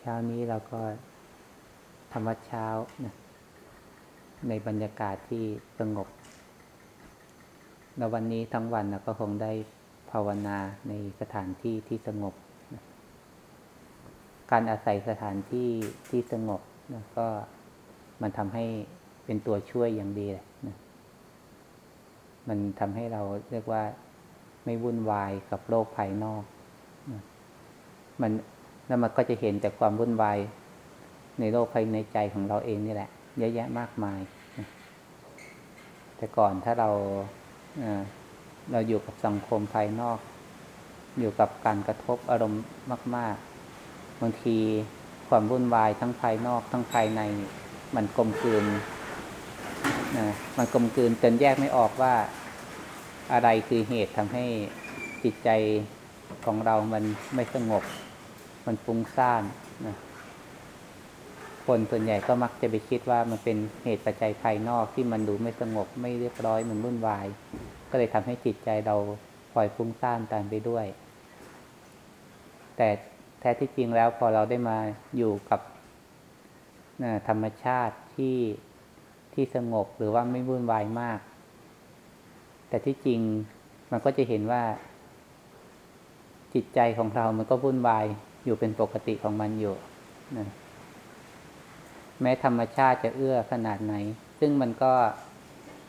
เช้านี้เราก็ธรรมเช้านะในบรรยากาศที่สงบแล้ววันนี้ทั้งวันเราก็คงได้ภาวนาในสถานที่ที่สงบนะการอาศัยสถานที่ที่สงบนะก็มันทำให้เป็นตัวช่วยอย่างดีเลยนะมันทำให้เราเรียกว่าไม่วุ่นวายกับโลกภายนอกนะมัน แล้วมันก็จะเห็นแต่ความวุ่นวายในโลกภายในใจของเราเองนี่แหละ เยอะแยะมากมาย แต่ก่อนถ้าเราเราอยู่กับสังคมภายนอก อยู่กับการกระทบอารมณ์มาก ๆ บางทีความวุ่นวายทั้งภายนอก ทั้งภายใน มันกลมกลืนนะมันกลมกลืนจนแยกไม่ออกว่าอะไรคือเหตุทำให้จิตใจของเรามันไม่สงบ มันฟุ้งซ่านนะคนส่วนใหญ่ก็มักจะไปคิดว่ามันเป็นเหตุปัจจัยภายนอกที่มันดูไม่สงบไม่เรียบร้อยมันวุ่นวาย ก็เลยทำให้จิตใจเราปล่อยฟุ้งซ่านตามไปด้วย แต่แท้ที่จริงแล้วพอเราได้มาอยู่กับธรรมชาติที่ที่สงบหรือว่าไม่วุ่นวายมาก แต่ที่จริงมันก็จะเห็นว่า จิตใจของเรามันก็วุ่นวาย อยู่เป็นปกติของมันอยู่นะแม้ธรรมชาติจะเอื้อขนาดไหน ซึ่งมันก็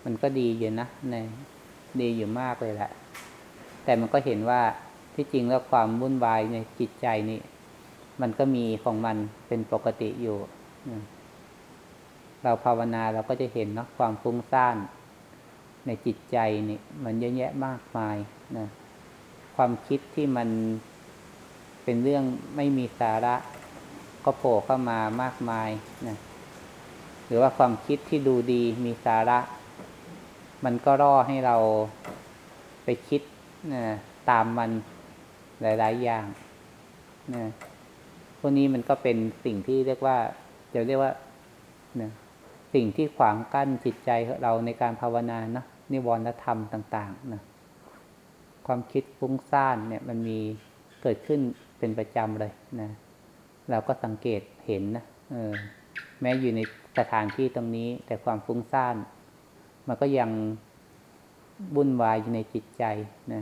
มันก็ดีอยู่นะในดีอยู่มากเลยแหละ แต่มันก็เห็นว่าที่จริงแล้วความวุ่นวายในจิตใจนี่ มันก็มีของมันเป็นปกติอยู่ เราภาวนาเราก็จะเห็นเนาะความฟุ้งซ่านในจิตใจนี่ มันเยอะแยะมากมายนะความคิดที่มัน เป็นเรื่องไม่มีสาระ ก็โผล่เข้ามามากมายนะหรือว่าความคิดที่ดูดีมีสาระ มันก็ร่อให้เราไปคิดนะตามมันหลาย ๆ อย่างนะพวกนี้มันก็เป็นสิ่งที่เรียกว่าจะเรียกว่านะสิ่งที่ขวางกั้นจิตใจเราในการภาวนานะนิวรณธรรมต่าง ๆ นะความคิดฟุ้งซ่านเนี่ยมันมีเกิดขึ้น เป็นประจำเลยนะ เราก็สังเกตเห็นนะเออแม้อยู่ในสถานที่ตรงนี้ แต่ความฟุ้งซ่าน มันก็ยังบุ่นวายอยู่ในจิตใจนะ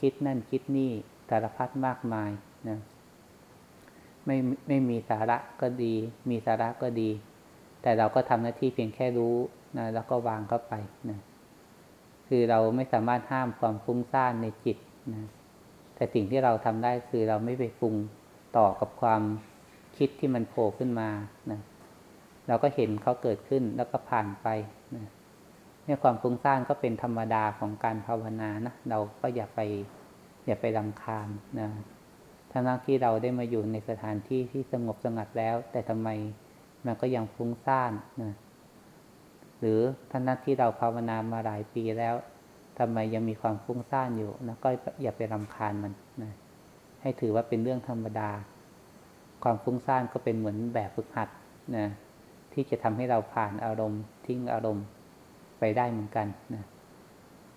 คิดนั่นคิดนี่สารพัดมากมายนะไม่ไม่มีสาระก็ดี มีสาระก็ดี แต่เราก็ทำหน้าที่เพียงแค่รู้นะแล้วก็วางเข้าไปนะคือเราไม่สามารถห้ามความฟุ้งซ่านในจิตนะ แต่สิ่งที่เราทำได้คือเราไม่ไปปรุงต่อกับความคิดที่มันโผล่ขึ้นมานะเราก็เห็นเขาเกิดขึ้นแล้วก็ผ่านไปนะเนี่ยความฟุ้งซ่านก็เป็นธรรมดาของการภาวนานะเราก็อย่าไป อย่าไปรำคาญนะทั้งที่เราได้มาอยู่ในสถานที่ที่สงบสงัดแล้ว แต่ทำไมมันก็ยังฟุ้งซ่านนะหรือทั้งที่เราภาวนามาหลายปีแล้ว ทำไมยังมีความฟุ้งซ่านอยู่นะก็อย่าไปรำคาญมันนะให้ถือว่าเป็นเรื่องธรรมดา ความฟุ้งซ่านก็เป็นเหมือนแบบฝึกหัดนะที่จะทำให้เราผ่านอารมณ์ ทิ้งอารมณ์ไปได้เหมือนกันนะ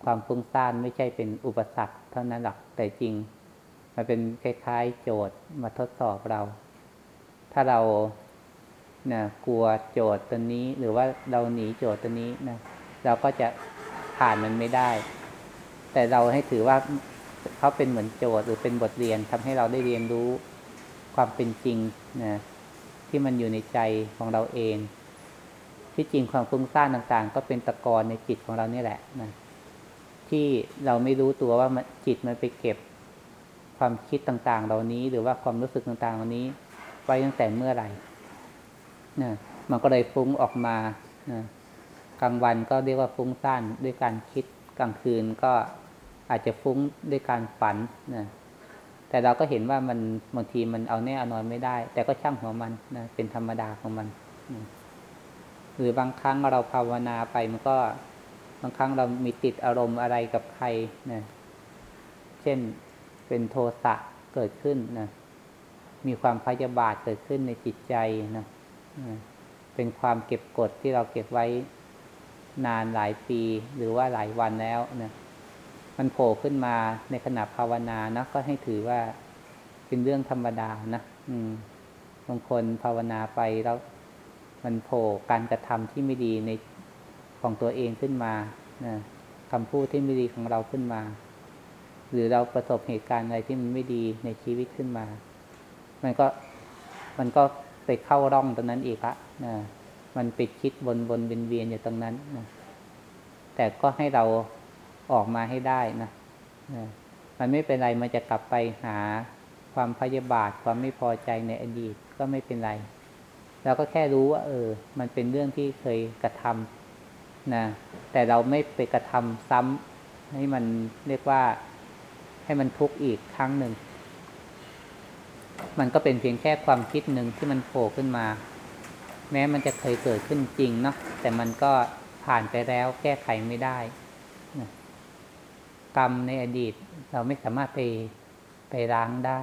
ความฟุ้งซ่านไม่ใช่เป็นอุปสรรคเท่านั้นหรอกแต่จริง มันเป็นคล้ายๆ โจทย์มาทดสอบเรา ถ้าเรานะกลัวโจทย์ตัวนี้ หรือว่าเราหนีโจทย์ตัวนี้นะเราก็จะ ผ่านมันไม่ได้ แต่เราให้ถือว่าเขาเป็นเหมือนโจทย์หรือเป็นบทเรียนทำให้เราได้เรียนรู้ความเป็นจริงนะที่มันอยู่ในใจของเราเอง ที่จริงความฟุ้งซ่านต่างๆ ก็เป็นตะกอนในจิตของเรานี่แหละนะที่เราไม่รู้ตัวว่าจิตมันไปเก็บความคิดต่างๆ เหล่านี้หรือว่าความรู้สึกต่างๆ เหล่านี้ไว้ตั้งแต่เมื่อไหร่นะมันก็เลยฟุ้งออกมานะ กลางวันก็เรียกว่าฟุ้งซ่านด้วยการคิดกลางคืนก็อาจจะฟุ้งด้วยการฝันนะแต่เราก็เห็นว่ามันบางทีมันเอาแน่เอานอนไม่ได้ แต่ก็ช่างหัวมันนะเป็นธรรมดาของมันนะหรือบางครั้งเราภาวนาไปมันก็บางครั้งเรามีติดอารมณ์อะไรกับใครนะเช่นเป็นโทสะเกิดขึ้นนะมีความพยาบาทเกิดขึ้นในจิตใจนะเป็นความเก็บกดที่เราเก็บไว้ นานหลายปีหรือว่าหลายวันแล้วนะมันโผล่ขึ้นมาในขณะภาวนานะก็ให้ถือว่าเป็นเรื่องธรรมดานะอืมบางคนภาวนาไปแล้วมันโผล่การกระทำที่ไม่ดีในของตัวเองขึ้นมานะคำพูดที่ไม่ดีของเราขึ้นมา หรือเราประสบเหตุการณ์อะไรที่มันไม่ดีในชีวิตขึ้นมา มันก็มันก็ไปเข้าร่องตรงนั้นอีกละนะ มันไปคิดวนวนเวียนเวียนอยู่ตรงนั้นนะแต่ก็ให้เราออกมาให้ได้นะนะมันไม่เป็นไรมันจะกลับไปหาความพยาบาทความไม่พอใจในอดีตก็ไม่เป็นไรเราก็แค่รู้ว่า เออ มันเป็นเรื่องที่เคยกระทำนะแต่เราไม่ไปกระทำซ้ำให้มันเรียกว่า ให้มันทุกข์อีกครั้งหนึ่ง มันก็เป็นเพียงแค่ความคิดหนึ่งที่มันโผล่ขึ้นมา แม้มันจะเคยเกิดขึ้นจริงเนาะแต่มันก็ผ่านไปแล้วแก้ไขไม่ได้กรรมในอดีต เราไม่สามารถไปไปล้างได้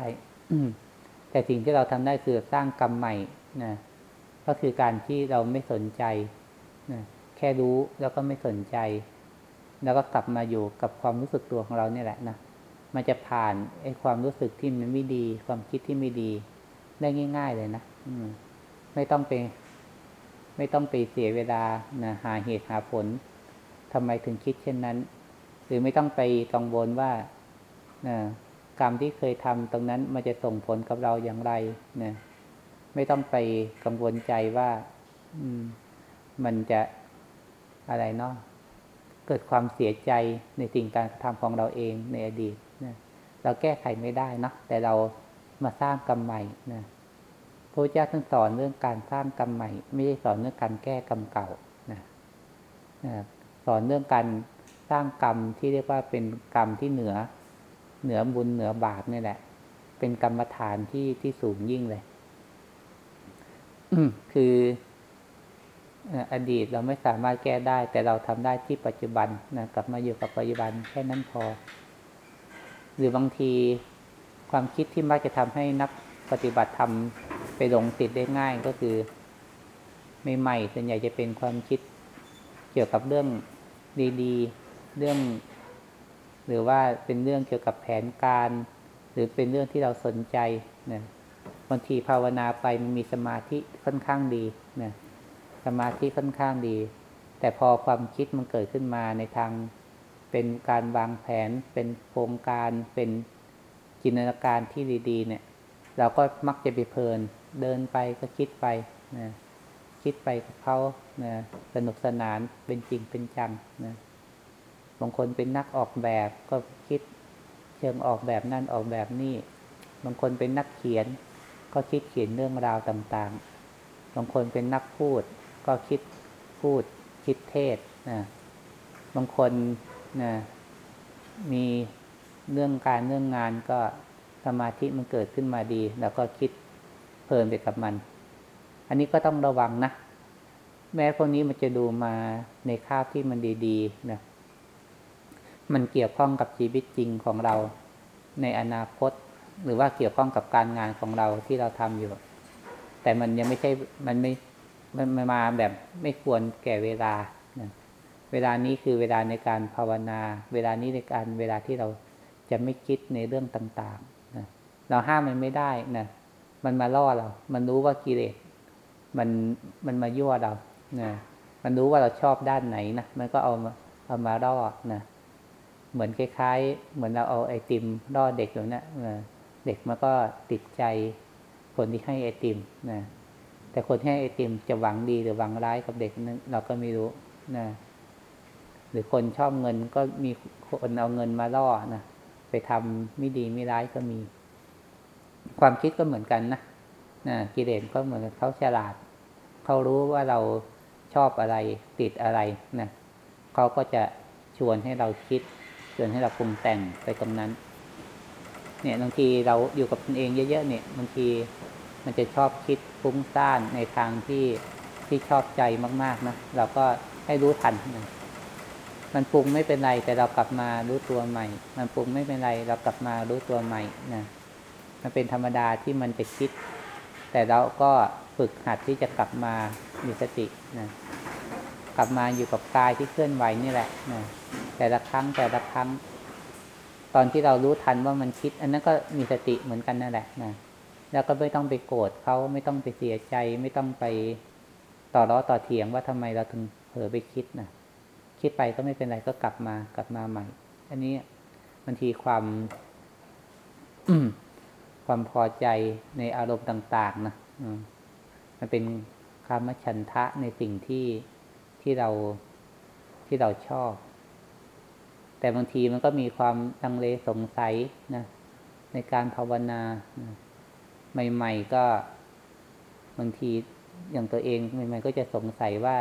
แต่สิ่งที่เราทำได้คือสร้างกรรมใหม่นะก็คือการที่เราไม่สนใจนะแค่รู้แล้วก็ไม่สนใจ แล้วก็กลับมาอยู่กับความรู้สึกตัวของเราเนี่ยแหละนะมันจะผ่านไอ้ความรู้สึกที่มันไม่ดี ความคิดที่ไม่ดี ได้ง่าย ๆ เลยนะไม่ต้องไป ไม่ต้องไปเสียเวลานะหาเหตุหาผลทำไมถึงคิดเช่นนั้น หรือไม่ต้องไปกังวลว่านะกรรมที่เคยทำตรงนั้นมันจะส่งผลกับเราอย่างไรนะไม่ต้องไปกังวลใจว่า อืม มันจะอะไรเนาะเกิดความเสียใจในสิ่งการกระทำของเราเองในอดีตนะเราแก้ไขไม่ได้นะแต่เรามาสร้างกรรมใหม่นะ ระเจ้าท่านสอนเรื่องการสร้างกรรมใหม่ ไม่ได้สอนเรื่องการแก้กรรมเก่านะนะสอนเรื่องการสร้างกรรมที่เรียกว่าเป็นกรรมที่เหนือ เหนือบุญเหนือบาปนี่แหละ เป็นกรรมฐานที่ที่สูงยิ่งเลยคืออดีตเราไม่สามารถแก้ได้ แต่เราทำได้ที่ปัจจุบันนะกลับมาอยู่กับปัจจุบันแค่นั้นพอ หรือบางทีความคิดที่มักจะทำให้นักปฏิบัติทำ ไปหลงติดได้ง่ายก็คือใหม่ๆส่วนใหญ่จะเป็นความคิดเกี่ยวกับเรื่องดีๆ เรื่อง หรือว่าเป็นเรื่องเกี่ยวกับแผนการ หรือเป็นเรื่องที่เราสนใจนะบางทีภาวนาไปมันมีสมาธิค่อนข้างดีนะสมาธิค่อนข้างดี แต่พอความคิดมันเกิดขึ้นมาในทางเป็นการวางแผน เป็นโครงการเป็นจินตนาการที่ดี ๆ เนี่ย เราก็มักจะไปเพลิน เดินไปก็คิดไปนะคิดไปกับเขานะสนุกสนานเป็นจริงเป็นจังนะบางคนเป็นนักออกแบบก็คิดเชิงออกแบบนั่นออกแบบนี่ บางคนเป็นนักเขียน ก็คิดเขียนเรื่องราวต่างๆ บางคนเป็นนักพูด ก็คิดพูด คิดเทศนะบางคนนะมีเรื่องการเรื่องงานก็สมาธิมันเกิดขึ้นมาดี แล้วก็คิด เพลินไปกับมัน อันนี้ก็ต้องระวังนะ แม้พวกนี้มันจะดูมาในคาบที่มันดีๆนะมันเกี่ยวข้องกับชีวิตจริงของเราในอนาคต หรือว่าเกี่ยวข้องกับการงานของเราที่เราทำอยู่ แต่มันยังไม่ใช่มันไม่มันมาแบบไม่ควรแก่เวลานะเวลานี้คือเวลาในการภาวนา เวลานี้ในการเวลาที่เราจะไม่คิดในเรื่องต่างๆนะเราห้ามมันไม่ได้นะ มันมาล่อเรา มันรู้ว่ากิเลส มันมันมายั่วเรานะมันรู้ว่าเราชอบด้านไหนนะ มันก็เอามาเอามาล่อนะ เหมือนคล้ายๆ เหมือนเราเอาไอติมล่อเด็กอยู่นะเด็กมันก็ติดใจคนที่ให้ไอติมนะ แต่คนให้ไอติมจะหวังดีหรือหวังร้ายกับเด็กนั้นเราก็ไม่รู้นะ หรือคนชอบเงินก็มีคนเอาเงินมาล่อนะ ไปทำไม่ดีไม่ร้ายก็มี ความคิดก็เหมือนกันนะนะกิเลสก็เหมือนเขาฉลาด เขารู้ว่าเราชอบอะไรติดอะไรนะเขาก็จะชวนให้เราคิดชวนให้เราปรุงแต่งไปตรงนั้น เนี่ยบางทีเราอยู่กับตนเองเยอะๆเนี่ยบางทีมันจะชอบคิดฟุ้งซ่านในทางที่ที่ชอบใจมากๆนะเราก็ให้รู้ทันนะมันปรุงไม่เป็นไรแต่เรากลับมารู้ตัวใหม่ มันปรุงไม่เป็นไรเรากลับมารู้ตัวใหม่นะ มันเป็นธรรมดาที่มันจะคิด แต่เราก็ฝึกหัดที่จะกลับมามีสตินะกลับมาอยู่กับกายที่เคลื่อนไหวนี่แหละนะแต่ละครั้งแต่ละครั้ง ตอนที่เรารู้ทันว่ามันคิด อันนั้นก็มีสติเหมือนกันนั่นแหละนะแล้วก็ไม่ต้องไปโกรธเขาไม่ต้องไปเสียใจ ไม่ต้องไปต่อร้อต่อเถียงว่าทำไมเราถึงเผลอไปคิดนะคิดไปก็ไม่เป็นไรก็กลับมากลับมาใหม่ อันนี้บางทีความ ความพอใจในอารมณ์ต่าง ๆ นะมันเป็นคามฉันทะในสิ่งที่ที่เราที่เราชอบ แต่บางทีมันก็มีความลังเลสงสัยนะในการภาวนานะใหม่ ๆ ก็บางทีอย่างตัวเองใหม่ๆก็จะสงสัยว่า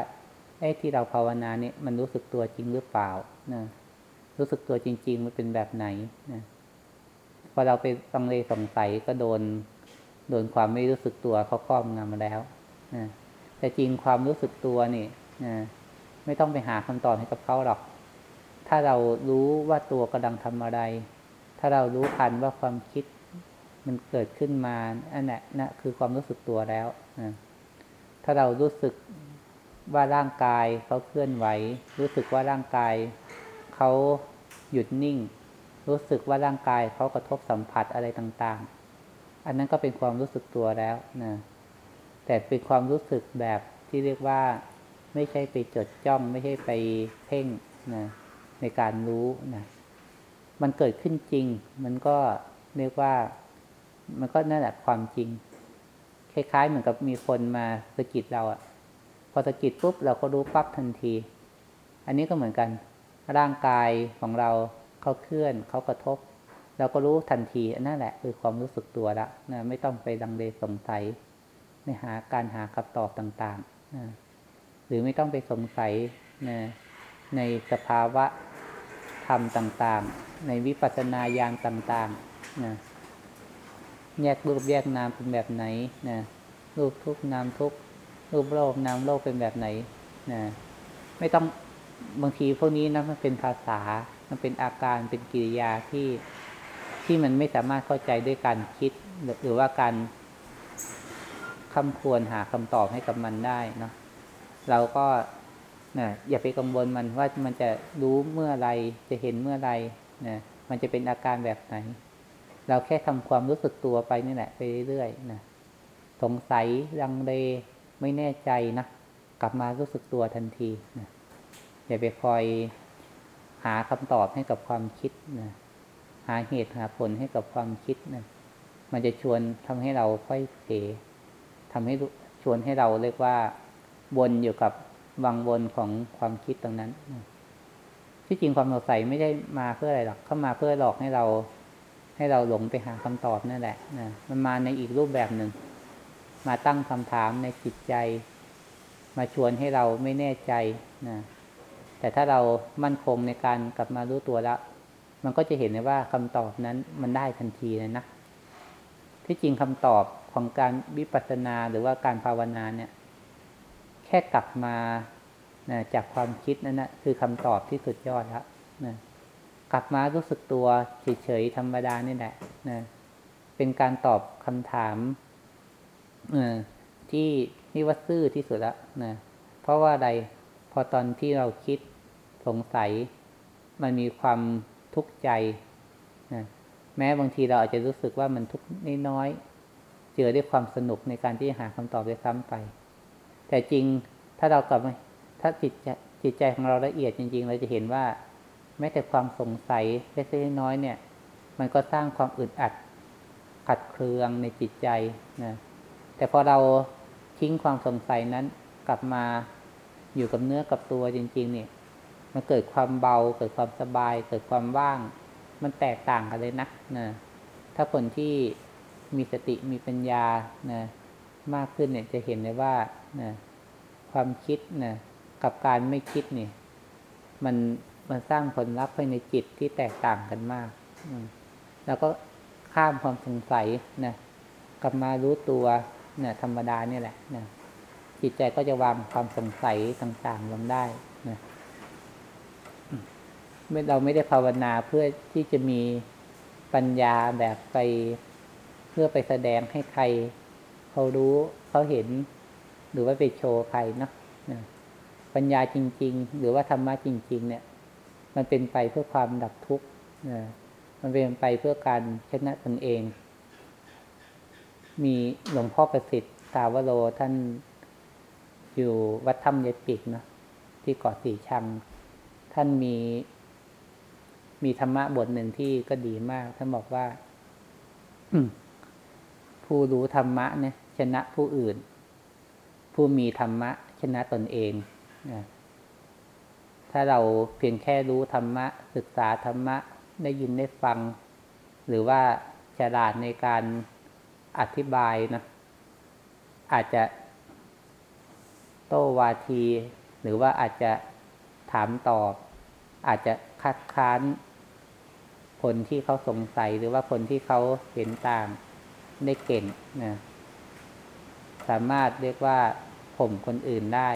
ไอ้ที่เราภาวนาเนี่ยมันรู้สึกตัวจริงหรือเปล่านะรู้สึกตัวจริง ๆ มันเป็นแบบไหนนะ อเราไปลังเลสงสัยก็โดน โดนความไม่รู้สึกตัวเขาครอบงำมาแล้วนะแต่จริงความรู้สึกตัวนี่นะไม่ต้องไปหาคำตอบให้กับเขาหรอก ถ้าเรารู้ว่าตัวกำลังทำอะไร ถ้าเรารู้ทันว่าความคิดมันเกิดขึ้นมาอันนั้นนะคือความรู้สึกตัวแล้วนะถ้าเรารู้สึกว่าร่างกายเขาเคลื่อนไหว รู้สึกว่าร่างกายเขาหยุดนิ่ง รู้สึกว่าร่างกายเขากระทบสัมผัสอะไรต่างๆ อันนั้นก็เป็นความรู้สึกตัวแล้วนะแต่เป็นความรู้สึกแบบที่เรียกว่าไม่ใช่ไปจดจ้อง ไม่ใช่ไปเพ่งนะในการรู้นะมันเกิดขึ้นจริง มันก็เรียกว่า มันก็นั่นแหละความจริง คล้ายๆ เหมือนกับมีคนมาสะกิดเราอะพอสะกิดปุ๊บเราก็รู้ปั๊บทันที อันนี้ก็เหมือนกัน ร่างกายของเรา เขาเคลื่อนเขากระทบ เราก็รู้ทันทีอันนั่นแหละคือความรู้สึกตัวละนะไม่ต้องไปดังเลสงสัยในหาการหาคำตอบต่างๆนะหรือไม่ต้องไปสงสัยนะในสภาวะธรรมต่างๆ ในวิปัสสนาญาณต่างๆนะแยกรูปแยกนามเป็นแบบไหนนะรูปทุกนามทุกรูปโลกนามโลกเป็นแบบไหนนะไม่ต้องบางทีพวกนี้นะมันเป็นภาษา มันเป็นอาการเป็นกิริยาที่ที่มันไม่สามารถเข้าใจด้วยการคิด หรือว่าการคำควรหาคำตอบให้กับมันได้เนาะเราก็นะอย่าไปกังวลมันว่ามันจะรู้เมื่อไรจะเห็นเมื่อไรนะมันจะเป็นอาการแบบไหน เราแค่ทำความรู้สึกตัวไปนี่แหละไปเรื่อยๆนะสงสัยลังเลไม่แน่ใจนะกลับมารู้สึกตัวทันทีนะอย่าไปคอย หาคำตอบให้กับความคิดนะหาเหตุหาผลให้กับความคิดนะมันจะชวนทำให้เราค่อยเผทำให้ชวนให้เราเรียกว่าวนอยู่กับวังวนของความคิดตรงนั้นนะที่จริงความสงสัยไม่ได้มาเพื่ออะไรหรอกเข้ามาเพื่อหลอกให้เรา ให้เราหลงไปหาคำตอบนั่นแหละนะมันมาในอีกรูปแบบหนึ่ง มาตั้งคำถามในจิตใจ มาชวนให้เราไม่แน่ใจนะ แต่ถ้าเรามั่นคงในการกลับมารู้ตัวแล้ว มันก็จะเห็นเลยว่าคำตอบนั้นมันได้ทันทีเลยนะ ที่จริงคำตอบของการวิปัสสนาหรือว่าการภาวนาเนี่ย แค่กลับมานะจากความคิดนั่นนะคือคำตอบที่สุดยอดแล้วนะกลับมารู้สึกตัวเฉยๆธรรมดานี่แหละนะเป็นการตอบคำถามที่นี่ว่าซื่อที่สุดแล้วนะเพราะว่าอะไรพ อตอนที่เราคิดสงสัย มันมีความทุกข์ใจนะแม้บางทีเราอาจจะรู้สึกว่ามันทุกข์น้อยๆเจอด้วยความสนุกในการที่หาคำตอบด้วยซ้ำไป แต่จริงถ้าเรากลับมาถ้าจิตจิตใจของเราละเอียดจริง ๆ เราจะเห็นว่า แม้แต่ความสงสัยเล็กๆน้อยๆเนี่ย มันก็สร้างความอึดอัดขัดเคืองในจิตใจนะแต่พอเราทิ้งความสงสัยนั้นกลับมา อยู่กับเนื้อกับตัวจริง ๆ เนี่ย มันเกิดความเบา เกิดความสบาย เกิดความว่าง มันแตกต่างกันเลยนะนะ ถ้าคนที่มีสติมีปัญญานะมากขึ้นเนี่ยจะเห็นเลยว่านะความคิดนะกับการไม่คิดเนี่ย มันมันสร้างผลลัพธ์ภายในจิตที่แตกต่างกันมาก แล้วก็ข้ามความสงสัยนะกลับมารู้ตัวนะธรรมดาเนี่ยแหละนะ จิตใจก็จะวางความสงสัยต่างๆลงได้นะเราไม่ได้ภาวนาเพื่อที่จะมีปัญญาแบบไปเพื่อไปแสดงให้ใคร เขารู้เขาเห็น หรือว่าไปโชว์ใครเนาะปัญญาจริง ๆ หรือว่าธรรมะจริง ๆ เนี่ย มันเป็นไปเพื่อความดับทุกข์มันเป็นไปเพื่อการชนะตนเอง มีหลวงพ่อประสิทธิ์สาวโรท่าน อยู่วัดถ้ำยายปิกเนาะที่เกาะสีชัง ท่านมี มีธรรมะบทหนึ่งที่ก็ดีมาก ท่านบอกว่า ผู้รู้ธรรมะเนี่ย ชนะผู้อื่น ผู้มีธรรมะ ชนะตนเองนะถ้าเราเพียงแค่รู้ธรรมะ ศึกษาธรรมะ ได้ยินได้ฟัง หรือว่าฉลาดในการอธิบายนะอาจจะ โต้วาที หรือว่าอาจจะถามตอบ อาจจะคัดค้านคนที่เขาสงสัยหรือว่าคนที่เขาเห็นต่างได้เก่งนะสามารถเรียกว่าข่มคนอื่นได้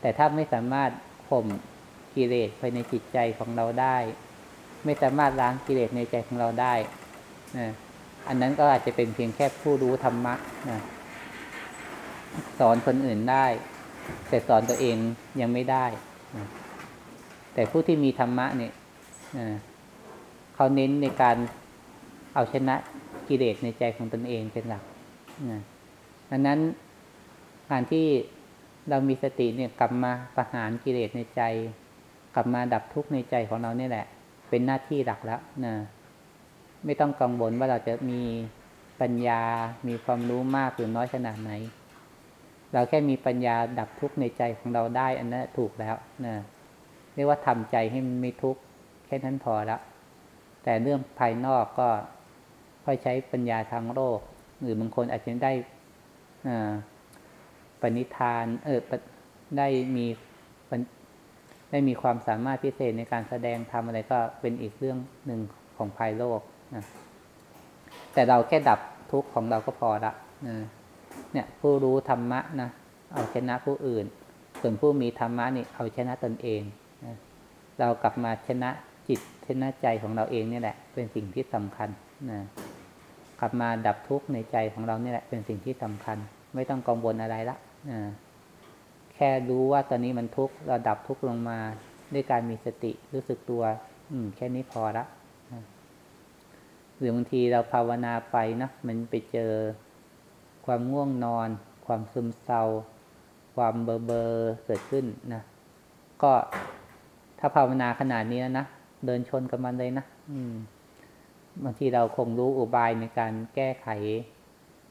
แต่ถ้าไม่สามารถข่มกิเลสภายในจิตใจของเราได้ ไม่สามารถล้างกิเลสในใจของเราได้นะอันนั้นก็อาจจะเป็นเพียงแค่ผู้รู้ธรรมะนะ สอนคนอื่นได้ แต่สอนตัวเองยังไม่ได้ แต่ผู้ที่มีธรรมะเนี่ยเขาเน้นในการเอาชนะกิเลสในใจของตนเองเป็นหลักดังนั้นการที่เรามีสติเนี่ยกลับมาประหารกิเลสในใจ กลับมาดับทุกข์ในใจของเราเนี่ยแหละ เป็นหน้าที่หลักแล้วนะไม่ต้องกังวลว่าเราจะมีปัญญา มีความรู้มากหรือน้อยขนาดไหน เราแค่มีปัญญาดับทุกข์ในใจของเราได้ อันนั้นถูกแล้วนะเรียกว่าทำใจให้มันไม่ทุกข์แค่นั้นพอแล้วแต่เรื่องภายนอกก็ค่อยใช้ปัญญาทางโลกหรือบางคนอาจจะได้ปณิธาน เออได้มีได้มีความสามารถพิเศษในการแสดงทำอะไรก็เป็นอีกเรื่องหนึ่งของภายโลกนะแต่เราแค่ดับทุกข์ของเราก็พอละนะ เนี่ยผู้รู้ธรรมะนะเอาชนะผู้อื่น ส่วนผู้มีธรรมะนี่เอาชนะตนเองนะเรากลับมาชนะจิตชนะใจของเราเองนี่แหละ เป็นสิ่งที่สำคัญนะกลับมาดับทุกข์ในใจของเรานี่แหละ เป็นสิ่งที่สำคัญ ไม่ต้องกังวลอะไรละนะแค่รู้ว่าตอนนี้มันทุกข์เราดับทุกข์ลงมาด้วยการมีสติรู้สึกตัว อืม แค่นี้พอละหรือบางทีเราภาวนาไปนะมันไปเจอ ความง่วงนอน ความซึมเศร้า ความเบอเบอเกิดขึ้นนะก็ถ้าภาวนาขนาดนี้แล้วนะเดินชนกับมันเลยนะอืมบางทีเราคงรู้อุบายในการแก้ไข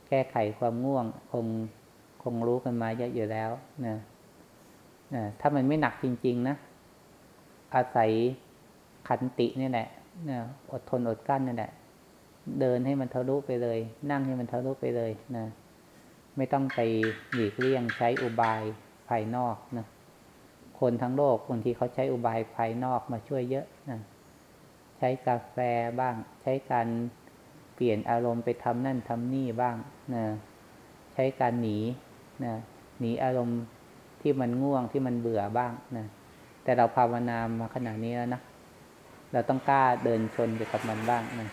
แก้ไขความง่วง คงคงรู้กันมาเยอะอยู่แล้วนะนะถ้ามันไม่หนักจริง ๆ นะ อาศัยขันตินี่แหละนะอดทนอดกั้นนี่แหละ เดินให้มันทะลุไปเลย นั่งให้มันทะลุไปเลยนะ ไม่ต้องไปหลีกเลี่ยงใช้อุบายภายนอกนะคนทั้งโลกบางทีเขาใช้อุบายภายนอกมาช่วยเยอะนะใช้กาแฟบ้าง ใช้การเปลี่ยนอารมณ์ไปทำนั่นทำนี่บ้างนะใช้การหนีนะหนีอารมณ์ที่มันง่วงที่มันเบื่อบ้างนะแต่เราภาวนามาขนาดนี้แล้วนะเราต้องกล้าเดินชนไปกับมันบ้างนะ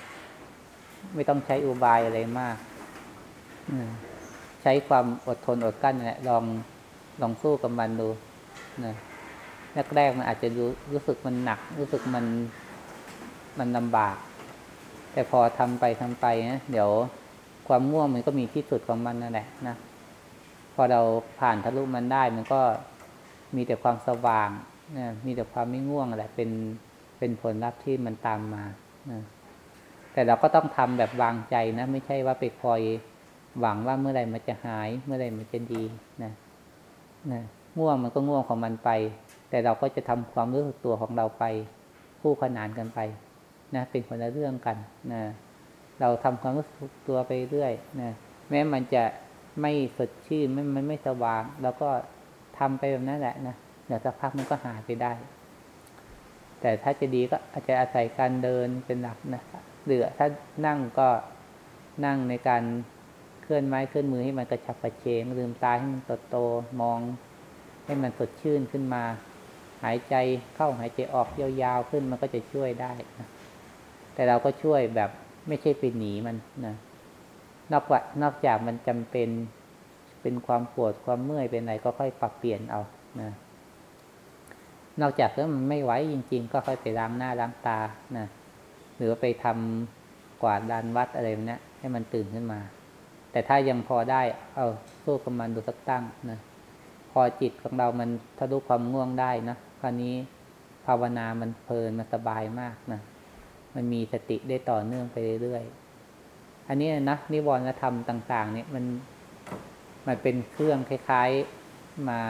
ไม่ต้องใช้อุบายอะไรมากนะ ใช้ความอดทนอดกั้นแหละลองลองสู้กับมันดูนะแรกๆมันอาจจะรู้รู้สึกมันหนัก รู้สึกมันมันลำบาก แต่พอทำไปทำไปนะเดี๋ยวความง่วงมันก็มีที่สุดของมันนั่นแหละนะพอเราผ่านทะลุมันได้ มันก็มีแต่ความสว่างนะมีแต่ความไม่ง่วงแหละเป็นเป็นผลลัพธ์ที่มันตามมานะแต่เราก็ต้องทำแบบวางใจนะ ไม่ใช่ว่าไปคอย หวังว่าเมื่อไรมันจะหาย เมื่อไรมันจะดีนะนะง่วงมันก็ง่วงของมันไป แต่เราก็จะทำความรู้สึกตัวของเราไป คู่ขนานกันไปนะเป็นคนละเรื่องกันนะเราทำความรู้สึกตัวไปเรื่อยนะแม้มันจะไม่สดชื่นไม่มันไม่สว่างเราก็ทำไปแบบนั้นแหละนะเดี๋ยวสักพักมันก็หายไปได้ แต่ถ้าจะดีก็อาจจะอาศัยการเดินเป็นหลักนะหรือถ้านั่งก็นั่งในการ เคลื่อนไม้เคลื่อนมือให้มันกระฉับกระเฉงลืมตาให้มันโตโตมอง ให้มันสดชื่นขึ้นมา หายใจเข้าหายใจออกยาวๆขึ้นมันก็จะช่วยได้นะแต่เราก็ช่วยแบบไม่ใช่ไปหนีมันนะนอกว่านอกจากมันจำเป็นเป็นความปวดความเมื่อยเป็นอะไรก็ค่อยปรับเปลี่ยนเอานะนอกจากถ้ามันไม่ไหวจริง ๆ ก็ค่อยไปล้างหน้าล้างตานะหรือไปทำกวาดลานวัดอะไรแบบนี้ให้มันตื่นขึ้นมา แต่ถ้ายังพอได้ เอาสู้กับมันดูสักตั้งนะพอจิตของเรามันทะลุความง่วงได้นะคราวนี้ภาวนามันเพลินมันสบายมากนะมันมีสติได้ต่อเนื่องไปเรื่อยๆอันนี้นะนิวรณธรรมต่าง ๆ เนี่ยมันมันเป็นเครื่องคล้าย ๆมา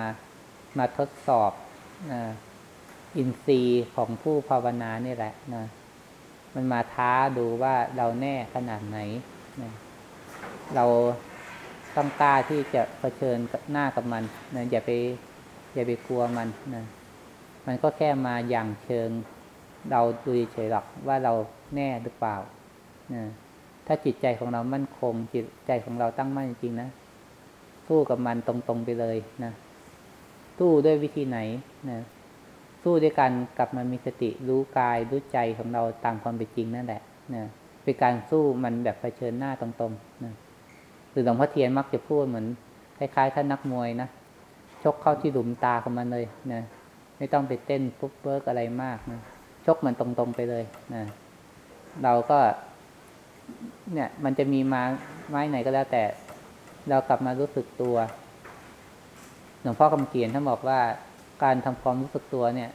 มาทดสอบนะอินทรีย์ของผู้ภาวนานี่แหละนะมันมาท้าดูว่าเราแน่ขนาดไหนนะ เราต้องกล้าที่จะเผชิญหน้ากับมันนะอย่าไปอย่าไปกลัวมันนะมันก็แค่มาอย่างเชิง เราดูเฉยหรอกว่าเราแน่หรือเปล่านะถ้าจิตใจของเรามั่นคง จิตใจของเราตั้งมั่นจริงนะสู้กับมันตรงๆไปเลยนะสู้ด้วยวิธีไหนนะสู้ด้วยการกลับมามีสติรู้กายรู้ใจของเราตามความเป็นจริงนั่นแหละนะเป็นการสู้มันแบบเผชิญหน้าตรงๆนะ หรือหลวงพ่อเทียนมักจะพูดเหมือนคล้ายๆท่านนักมวยนะชกเข้าที่หลุมตาของมันเลยนะไม่ต้องไปเต้นฟุ๊บเบิร์กอะไรมากนะชกมันตรงๆไปเลยนะเราก็ เนี่ย มันจะมีมาไม้ไหนก็แล้วแต่ เรากลับมารู้สึกตัวหลวงพ่อคำเขียนท่านบอกว่าการทำความรู้สึกตัวเนี่ย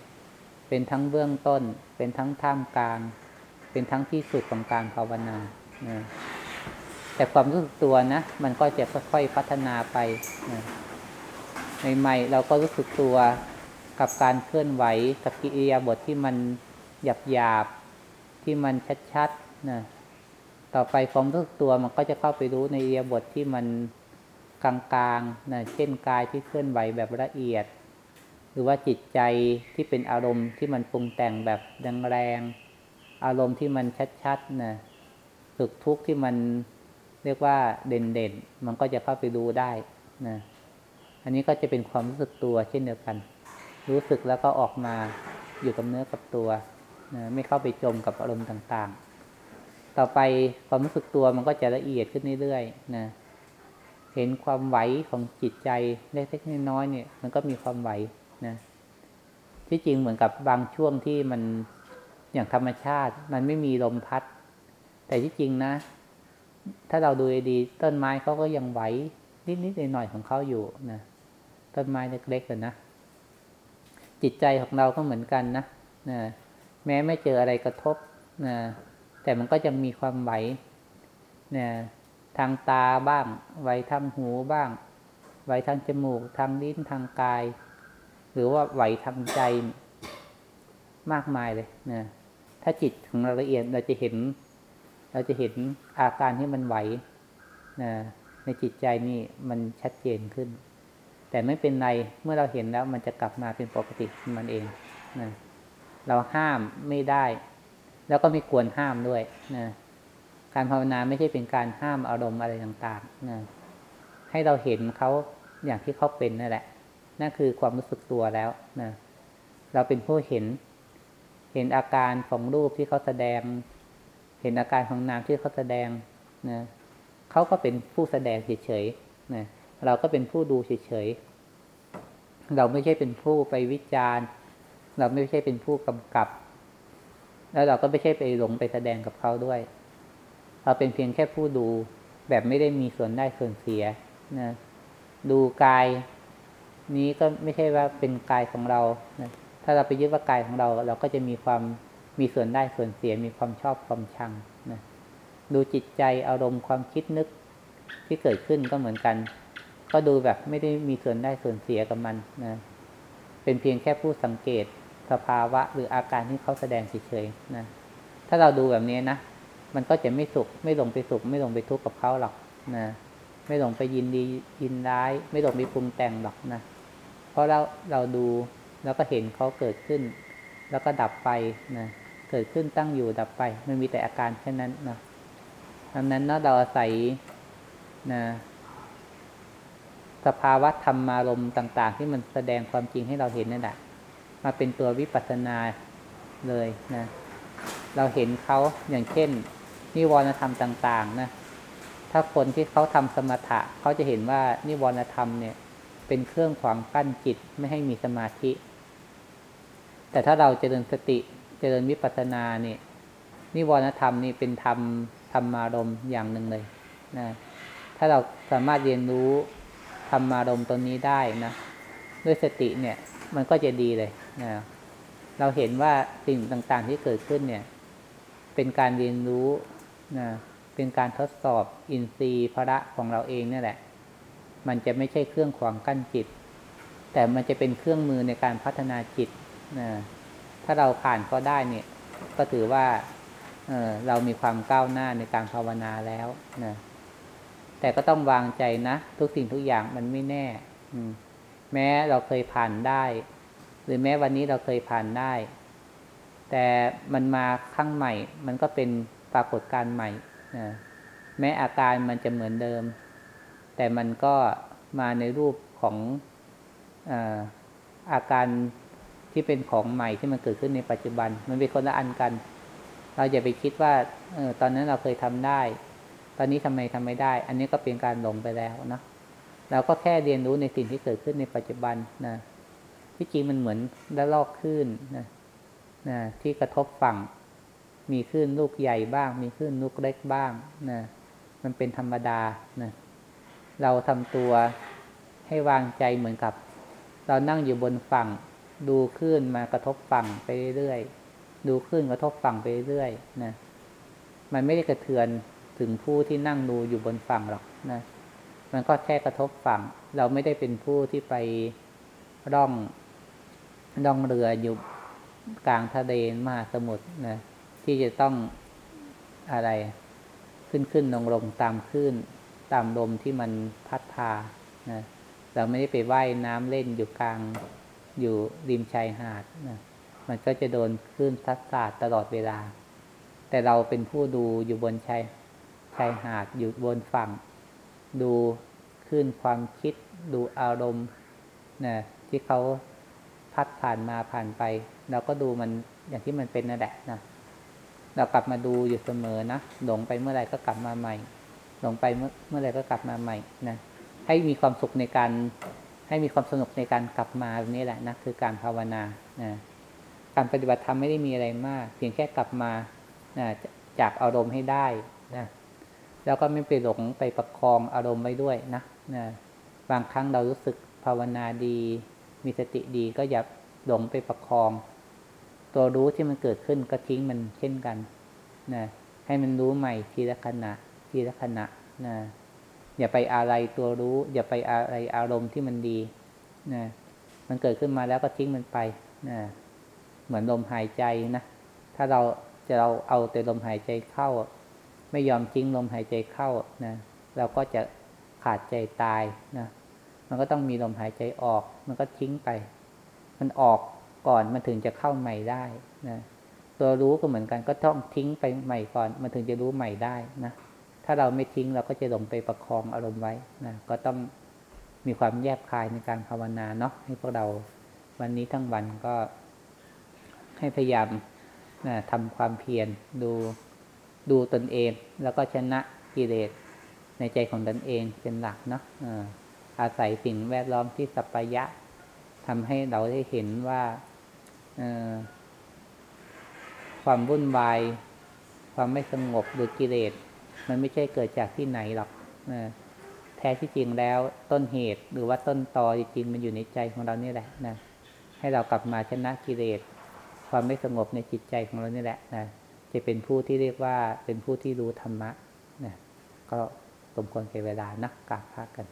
เป็นทั้งเบื้องต้น เป็นทั้งท่ามกลาง เป็นทั้งที่สุดของการภาวนานะ แต่ความรู้สึกตัวนะ มันก็จะค่อยๆพัฒนาไปนะใหม่ๆเราก็รู้สึกตัวกับการเคลื่อนไหวกับกิริยาบทที่มันหยาบๆที่มันชัดๆนะต่อไปความรู้สึกตัวมันก็จะเข้าไปรู้ในอิริยาบทที่มันกลางๆนะเช่นกายที่เคลื่อนไหวแบบละเอียด หรือว่าจิตใจที่เป็นอารมณ์ที่มันปรุงแต่งแบบแรงๆอารมณ์ที่มันชัดๆนะสุขทุกข์ที่มัน เรียกว่าเด่นๆมันก็จะเข้าไปดูได้นะอันนี้ก็จะเป็นความรู้สึกตัวเช่นเดียวกัน รู้สึกแล้วก็ออกมาอยู่กับเนื้อกับตัวนะไม่เข้าไปจมกับอารมณ์ต่างๆ ต่อไปความรู้สึกตัวมันก็จะละเอียดขึ้นเรื่อยๆนะเห็นความไหวของจิตใจเล็กๆน้อยๆเนี่ย มันก็มีความไหวนะที่จริงเหมือนกับบางช่วงที่มันอย่างธรรมชาติ มันไม่มีลมพัด แต่ที่จริงนะ ถ้าเราดูดีต้นไม้เขาก็ยังไหวนิดๆหน่อยๆของเขาอยู่นะต้นไม้เล็กๆเลยนะจิตใจของเราก็เหมือนกันนะนะแม้ไม่เจออะไรกระทบนะแต่มันก็จะมีความไหวนะทางตาบ้าง ไหวทางหูบ้าง ไหวทางจมูก ทางลิ้นทางกาย หรือว่าไหวทางใจมากมายเลยนะถ้าจิตของเราละเอียดเราจะเห็น เราจะเห็นอาการที่มันไหวนะในจิตใจนี่มันชัดเจนขึ้น แต่ไม่เป็นไรเมื่อเราเห็นแล้วมันจะกลับมาเป็นปกติมันเองนะเราห้ามไม่ได้ แล้วก็ไม่ควรห้ามด้วยนะการภาวนาไม่ใช่เป็นการห้ามอารมณ์อะไรต่างๆนะให้เราเห็นเขาอย่างที่เขาเป็นนั่นแหละ นั่นคือความรู้สึกตัวแล้วนะเราเป็นผู้เห็น เห็นอาการของรูปที่เขาแสดง เห็นอาการของนามที่เขาแสดงนะเขาก็เป็นผู้แสดงเฉยๆนะเราก็เป็นผู้ดูเฉยๆเราไม่ใช่เป็นผู้ไปวิจารณ์ เราไม่ใช่เป็นผู้กำกับ แล้วเราก็ไม่ใช่ไปหลงไปแสดงกับเขาด้วย เราเป็นเพียงแค่ผู้ดูแบบไม่ได้มีส่วนได้ส่วนเสียนะดูกายนี้ก็ไม่ใช่ว่าเป็นกายของเรานะถ้าเราไปยึดว่ากายของเรา เราก็จะมีความ มีส่วนได้ส่วนเสียมีความชอบความชังนะดูจิตใจอารมณ์ความคิดนึกที่เกิดขึ้นก็เหมือนกัน ก็ดูแบบไม่ได้มีส่วนได้ส่วนเสียกับมันนะเป็นเพียงแค่ผู้สังเกตสภาวะ หรืออาการที่เขาแสดงเฉยๆนะถ้าเราดูแบบนี้นะมันก็จะไม่สุข ไม่ลงไปสุข ไม่ลงไปทุกข์กับเขาหรอกนะไม่ลงไปยินดียินร้าย ไม่ลงไปปรุงแต่งหรอกนะเพราะเราเราดูแล้วก็เห็นเขาเกิดขึ้น แล้วก็ดับไปนะ เกิดขึ้นตั้งอยู่ดับไป มันมีแต่อาการแค่นั้นนะดังนั้นนะเราอาศัยนะสภาวะธรรมารมณ์ต่าง ๆ ที่มันแสดงความจริงให้เราเห็นนั่นแหละมาเป็นตัววิปัสสนาเลยนะ เราเห็นเขาอย่างเช่นนิวรณธรรมต่าง ๆ นะ ถ้าคนที่เขาทำสมถะเขาจะเห็นว่านิวรณธรรมเนี่ย เป็นเครื่องขวางกั้นจิตไม่ให้มีสมาธิ แต่ถ้าเราเจริญสติ เจริญวิปัสสนาเนี่ยนิวรณธรรมนี่เป็นธรรมธรรมารมอย่างหนึ่งเลยนะถ้าเราสามารถเรียนรู้ธรรมารมตรงนี้ได้นะด้วยสติเนี่ย มันก็จะดีเลยนะเราเห็นว่าสิ่งต่างๆที่เกิดขึ้นเนี่ย เป็นการเรียนรู้นะเป็นการทดสอบอินทรีย์พระของเราเองนี่แหละ มันจะไม่ใช่เครื่องขวางกั้นจิต แต่มันจะเป็นเครื่องมือในการพัฒนาจิตนะ ถ้าเราผ่านก็ได้เนี่ย ก็ถือว่าเเรามีความก้าวหน้าในการภาวนาแล้วนะแต่ก็ต้องวางใจนะ ทุกสิ่งทุกอย่างมันไม่แน่แม้เราเคยผ่านได้ หรือแม้วันนี้เราเคยผ่านได้ แต่มันมาข้างใหม่ มันก็เป็นปรากฏการณ์ใหม่นะแม้อาการมันจะเหมือนเดิม แต่มันก็มาในรูปของอาอาการ ที่เป็นของใหม่ที่มันเกิดขึ้นในปัจจุบัน มันเป็นคนละอันกัน เราอย่าไปคิดว่าเออตอนนั้นเราเคยทำได้ ตอนนี้ทำไมทำไม่ได้ อันนี้ก็เป็นการหลงไปแล้วนะเราก็แค่เรียนรู้ในสิ่งที่เกิดขึ้นในปัจจุบันนะที่จริงมันเหมือนละลอกคลื่นนะนะที่กระทบฝั่ง มีคลื่นลูกใหญ่บ้าง มีคลื่นลูกเล็กบ้างนะมันเป็นธรรมดานะเราทำตัวให้วางใจเหมือนกับ เรานั่งอยู่บนฝั่ง ดูคลื่นมากระทบฝั่งไปเรื่อยๆดูคลื่นกระทบฝั่งไปเรื่อยๆนะมันไม่ได้กระเทือนถึงผู้ที่นั่งดูอยู่บนฝั่งหรอกนะมันก็แค่กระทบฝั่ง เราไม่ได้เป็นผู้ที่ไปร่องร่องเรืออยู่กลางทะเลมหาสมุทรนะที่จะต้องอะไรขึ้นขึ้นลงลงตามคลื่นตามลมที่มันพัดพานะเราไม่ได้ไปไว่ายน้ำเล่นอยู่กลาง อยู่ริมชายหาดนะมันก็จะโดนคลื่นซัดสาดตลอดเวลา แต่เราเป็นผู้ดูอยู่บนชายชายหาดอยู่บนฝั่ง ดูขึ้นความคิด ดูอารมณ์นะที่เขาพัดผ่านมาผ่านไป เราก็ดูมันอย่างที่มันเป็นนั่นแหละนะเรากลับมาดูอยู่เสมอนะหลงไปเมื่อไหร่ก็กลับมาใหม่หลงไปเมื่อเมื่อไหร่ก็กลับมาใหม่นะให้มีความสุขในการ ให้มีความสนุกในการกลับมาแบบนี้แหละนะคือการภาวนานะการปฏิบัติธรรมไม่ได้มีอะไรมาก เพียงแค่กลับมานะจากอารมณ์ให้ได้นะแล้วก็ไม่ไปหลงไปประคองอารมณ์ไว้ด้วยนะนะบางครั้งเรารู้สึกภาวนาดี มีสติดีก็อย่าหลงไปประคอง ตัวรู้ที่มันเกิดขึ้นก็ทิ้งมันเช่นกันนะให้มันรู้ใหม่ทีละขณะทีละขณะนะ อย่าไปอะไรตัวรู้ อย่าไปอะไรอารมณ์ที่มันดีนะมันเกิดขึ้นมาแล้วก็ทิ้งมันไปนะเหมือนลมหายใจนะถ้าเราจะเราเอาแต่ลมหายใจเข้า ไม่ยอมทิ้งลมหายใจเข้านะเราก็จะขาดใจตายนะมันก็ต้องมีลมหายใจออก มันก็ทิ้งไป มันออกก่อนมันถึงจะเข้าใหม่ได้นะตัวรู้ก็เหมือนกันก็ต้องทิ้งไปใหม่ก่อน มันถึงจะรู้ใหม่ได้นะ ถ้าเราไม่ทิ้งเราก็จะหลงไปประคองอารมณ์ไว้นะก็ต้องมีความแยบคายในการภาวนาเนาะให้พวกเราวันนี้ทั้งวันก็ให้พยายามนะทำความเพียรดูดูตนเอง แล้วก็ชนะกิเลสในใจของตนเองเป็นหลักเนาะอาศัยสิ่งแวดล้อมที่สัพยะทำให้เราได้เห็นว่าความวุ่นวาย ความไม่สงบหรือกิเลส มันไม่ใช่เกิดจากที่ไหนหรอกแท้ที่จริงแล้วต้นเหตุหรือว่าต้นตอจริงมันอยู่ในใจของเรานี่แหละนะให้เรากลับมาชนะกิเลสความไม่สงบในจิตใจของเรานี่แหละนะจะเป็นผู้ที่เรียกว่าเป็นผู้ที่รู้ธรรมะนะก็สมควรเก็เวลานักกราบพากัน